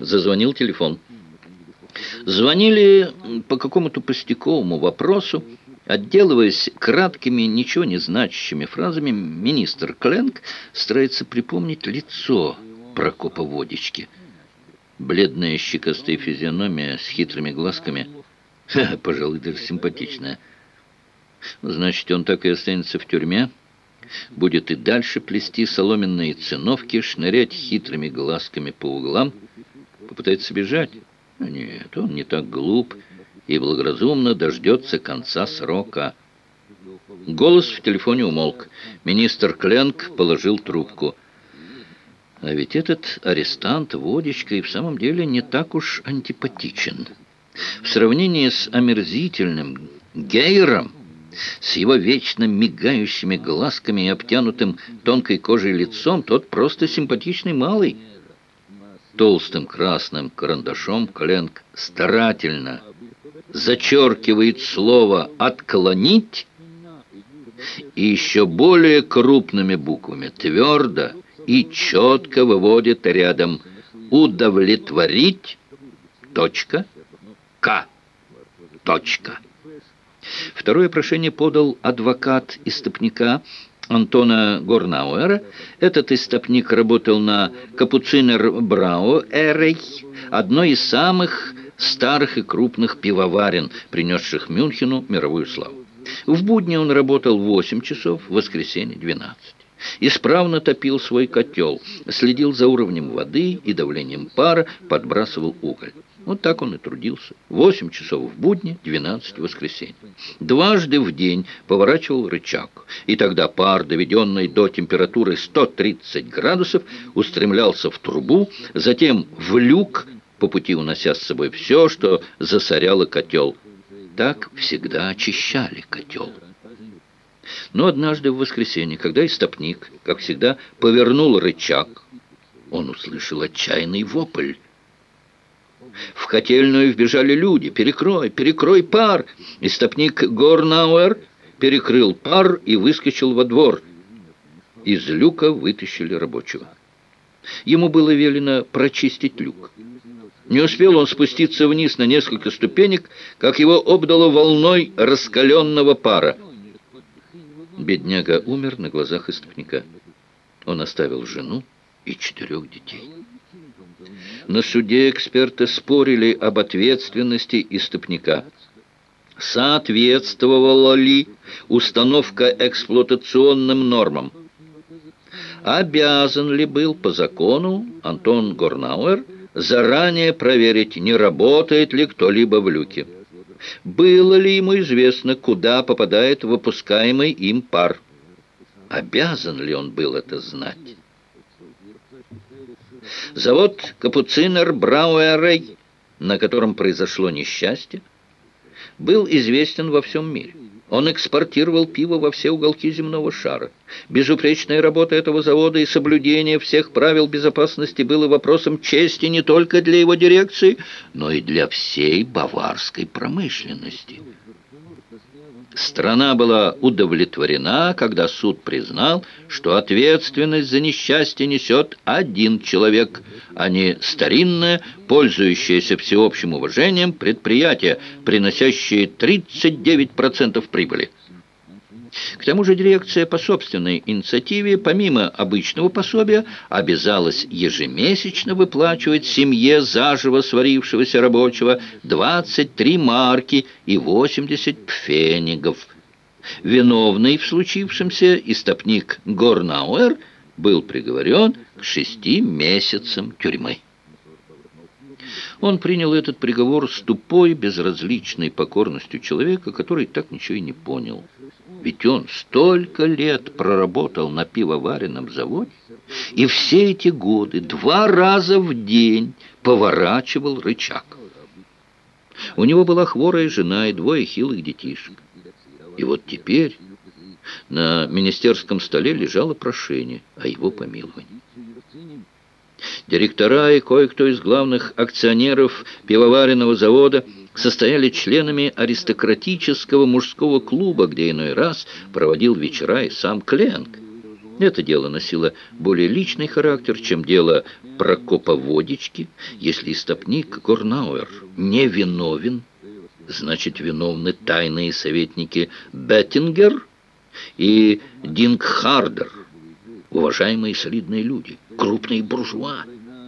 Зазвонил телефон. Звонили по какому-то пустяковому вопросу. Отделываясь краткими, ничего не значащими фразами, министр Кленк старается припомнить лицо Прокопа Водички. Бледная щекостая физиономия с хитрыми глазками. Ха, пожалуй, даже симпатичная. Значит, он так и останется в тюрьме? Будет и дальше плести соломенные циновки, шнырять хитрыми глазками по углам? Попытается бежать? Нет, он не так глуп и благоразумно дождется конца срока. Голос в телефоне умолк. Министр Кленк положил трубку. А ведь этот арестант Водичка и в самом деле не так уж антипатичен. В сравнении с омерзительным Гейром, с его вечно мигающими глазками и обтянутым тонкой кожей лицом, тот просто симпатичный малый. Толстым красным карандашом Кленк старательно зачеркивает слово «отклонить» и еще более крупными буквами, твердо и четко выводит рядом «удовлетворить», точка, «к», точка. Второе прошение подал адвокат истопника Антона Горнауэра. Этот истопник работал на Капуцинер Брау Эрей, одной из самых старых и крупных пивоварен, принесших Мюнхену мировую славу. В будни он работал 8 часов, в воскресенье 12. Исправно топил свой котел, следил за уровнем воды и давлением пара, подбрасывал уголь. Вот так он и трудился. Восемь часов в будни, двенадцать в воскресенье. Дважды в день поворачивал рычаг, и тогда пар, доведенный до температуры 130 градусов, устремлялся в трубу, затем в люк, по пути унося с собой все, что засоряло котел. Так всегда очищали котел. Но однажды в воскресенье, когда истопник, как всегда, повернул рычаг, он услышал отчаянный вопль. В котельную вбежали люди. «Перекрой! Перекрой пар!» Истопник Горнауэр перекрыл пар и выскочил во двор. Из люка вытащили рабочего. Ему было велено прочистить люк. Не успел он спуститься вниз на несколько ступенек, как его обдало волной раскаленного пара. Бедняга умер на глазах истопника. Он оставил жену и четырех детей. На суде эксперты спорили об ответственности истопника. Соответствовала ли установка эксплуатационным нормам? Обязан ли был по закону Антон Горнауэр заранее проверить, не работает ли кто-либо в люке? Было ли ему известно, куда попадает выпускаемый им пар? Обязан ли он был это знать? Завод «Капуцинер Брауэрей», на котором произошло несчастье, был известен во всем мире. Он экспортировал пиво во все уголки земного шара. Безупречная работа этого завода и соблюдение всех правил безопасности было вопросом чести не только для его дирекции, но и для всей баварской промышленности. Страна была удовлетворена, когда суд признал, что ответственность за несчастье несет один человек, а не старинное, пользующееся всеобщим уважением предприятие, приносящее 39% прибыли. К тому же дирекция по собственной инициативе, помимо обычного пособия, обязалась ежемесячно выплачивать семье заживо сварившегося рабочего 23 марки и 80 пфенигов. Виновный в случившемся истопник Горнауэр был приговорен к шести месяцам тюрьмы. Он принял этот приговор с тупой, безразличной покорностью человека, который так ничего и не понял. Ведь он столько лет проработал на пивоваренном заводе, и все эти годы два раза в день поворачивал рычаг. У него была хворая жена и двое хилых детишек. И вот теперь на министерском столе лежало прошение о его помиловании. Директора и кое-кто из главных акционеров пивоваренного завода состояли членами аристократического мужского клуба, где иной раз проводил вечера и сам Кленк. Это дело носило более личный характер, чем дело Прокопа Водички. Если истопник Горнауэр не виновен, значит виновны тайные советники Беттингер и Дингхардер, уважаемые солидные люди, крупные буржуа.